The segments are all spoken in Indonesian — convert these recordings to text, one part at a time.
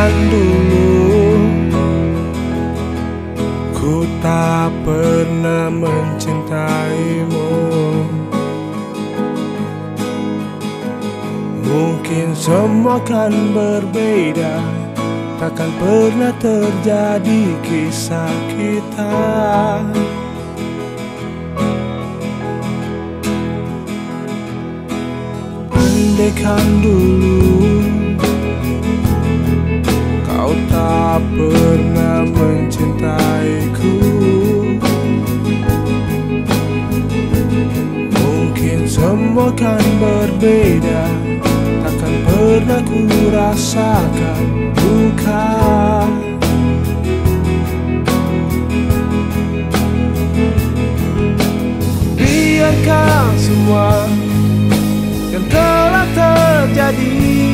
Andaikan dulu Ku tak pernah mencintaimu. Mungkin semua kan berbeda Takkan pernah terjadi kisah kita. Andaikan dulu pernah mencintaiku. Mungkin semua kan berbeda Takkan pernah ku rasakan duka Biarkan semua yang telah terjadi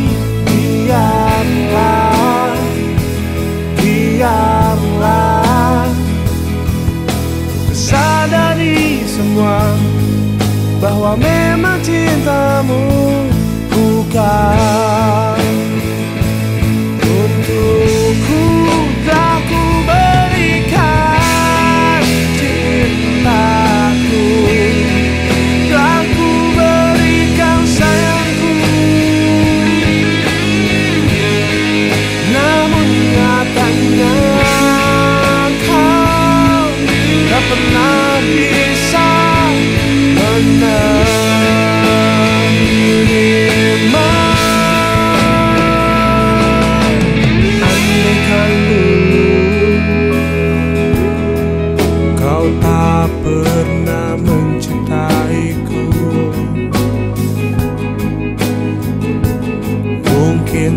semua bahwa memang cintamu bukan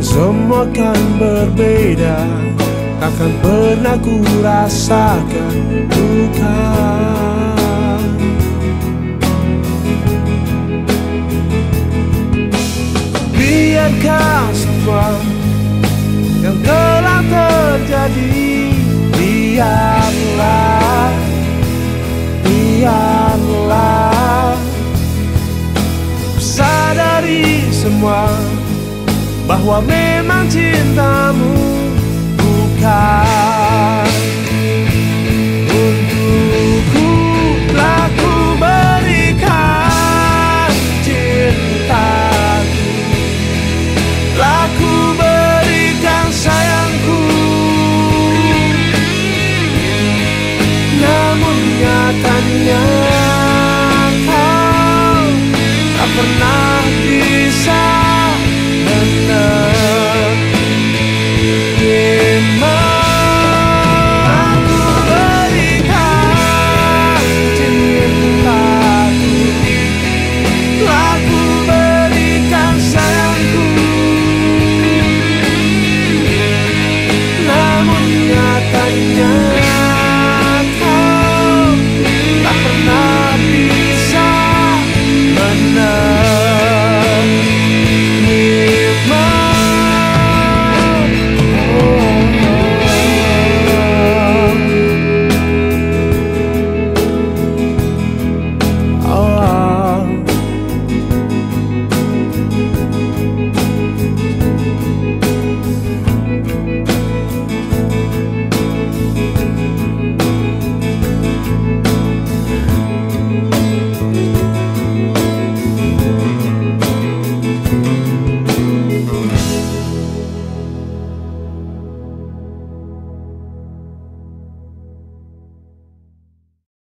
semua kan berbeda Takkan pernah ku rasakan bahwa memang cintamu